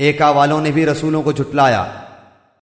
एका वालों ने भी रसूलों को झुटलाया।